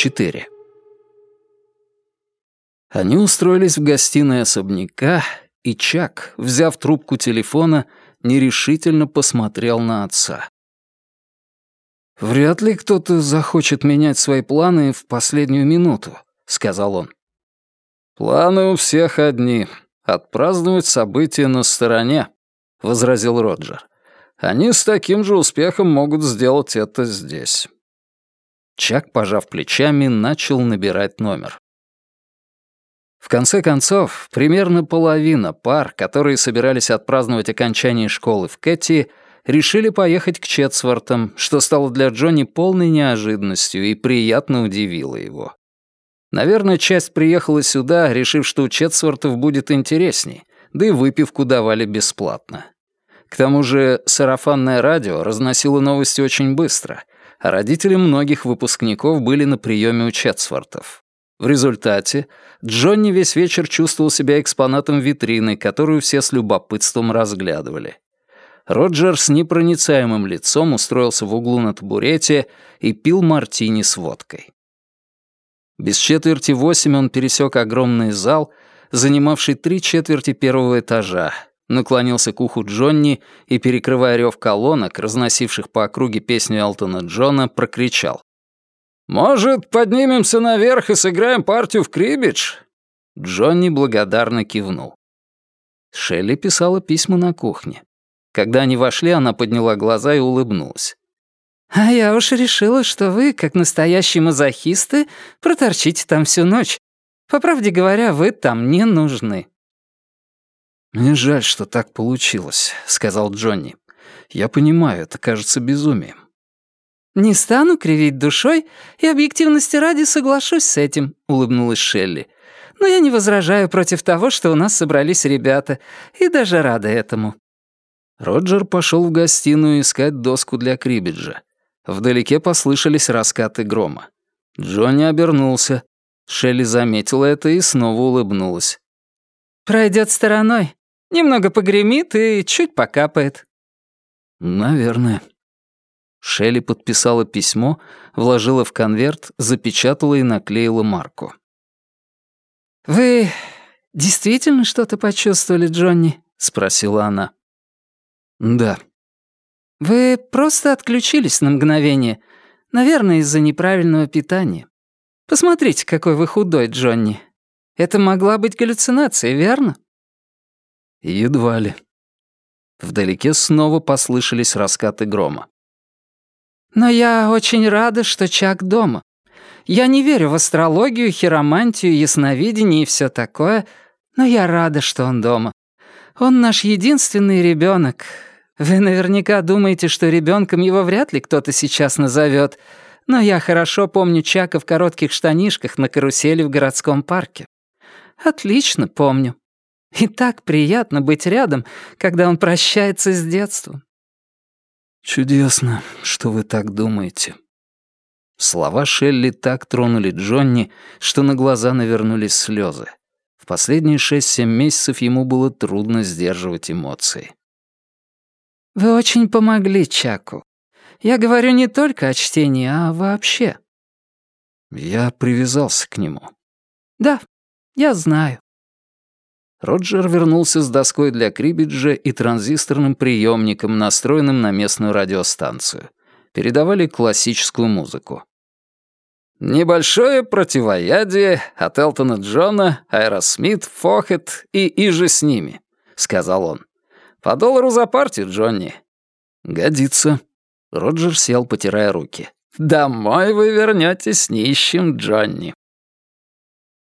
4. Они устроились в гостиной особняка, и Чак, взяв трубку телефона, нерешительно посмотрел на отца. «Вряд ли кто-то захочет менять свои планы в последнюю минуту», — сказал он. «Планы у всех одни — отпраздновать события на стороне», — возразил Роджер. «Они с таким же успехом могут сделать это здесь». Чак, пожав плечами, начал набирать номер. В конце концов, примерно половина пар, которые собирались отпраздновать окончание школы в Кэти, решили поехать к Четсвортам, что стало для Джонни полной неожиданностью и приятно удивило его. Наверное, часть приехала сюда, решив, что у Четсвортов будет интересней, да и выпивку давали бесплатно. К тому же сарафанное радио разносило новости очень быстро, родители многих выпускников были на приеме у Четсвортов. В результате Джонни весь вечер чувствовал себя экспонатом витрины, которую все с любопытством разглядывали. Роджер с непроницаемым лицом устроился в углу на табурете и пил мартини с водкой. Без четверти восемь он пересек огромный зал, занимавший три четверти первого этажа, наклонился к уху Джонни и, перекрывая рев колонок, разносивших по округе песню Элтона Джона, прокричал. «Может, поднимемся наверх и сыграем партию в крибидж?» Джонни благодарно кивнул. Шелли писала письма на кухне. Когда они вошли, она подняла глаза и улыбнулась. «А я уж решила, что вы, как настоящие мазохисты, проторчите там всю ночь. По правде говоря, вы там не нужны». «Мне жаль, что так получилось», — сказал Джонни. «Я понимаю, это кажется безумием. «Не стану кривить душой и объективности ради соглашусь с этим», — улыбнулась Шелли. «Но я не возражаю против того, что у нас собрались ребята, и даже рада этому». Роджер пошел в гостиную искать доску для крибиджа. Вдалеке послышались раскаты грома. Джонни обернулся. Шелли заметила это и снова улыбнулась. «Пройдет стороной. Немного погремит и чуть покапает». «Наверное», Шелли подписала письмо, вложила в конверт, запечатала и наклеила марку. «Вы действительно что-то почувствовали, Джонни?» — спросила она. «Да». «Вы просто отключились на мгновение, наверное, из-за неправильного питания. Посмотрите, какой вы худой, Джонни. Это могла быть галлюцинация, верно?» «Едва ли». Вдалеке снова послышались раскаты грома. Но я очень рада, что Чак дома. Я не верю в астрологию, хиромантию, ясновидение и все такое, но я рада, что он дома. Он наш единственный ребенок. Вы наверняка думаете, что ребенком его вряд ли кто-то сейчас назовет, но я хорошо помню Чака в коротких штанишках на карусели в городском парке. Отлично помню. И так приятно быть рядом, когда он прощается с детством. «Чудесно, что вы так думаете». Слова Шелли так тронули Джонни, что на глаза навернулись слезы. В последние шесть-семь месяцев ему было трудно сдерживать эмоции. «Вы очень помогли Чаку. Я говорю не только о чтении, а вообще». Я привязался к нему. «Да, я знаю. Роджер вернулся с доской для крибиджа и транзисторным приемником, настроенным на местную радиостанцию. Передавали классическую музыку. «Небольшое противоядие от Элтона Джона, Аэросмит, Foghat и иже с ними», — сказал он. «По доллару за партию, Джонни». «Годится». Роджер сел, потирая руки. «Домой вы вернетесь нищим, Джонни».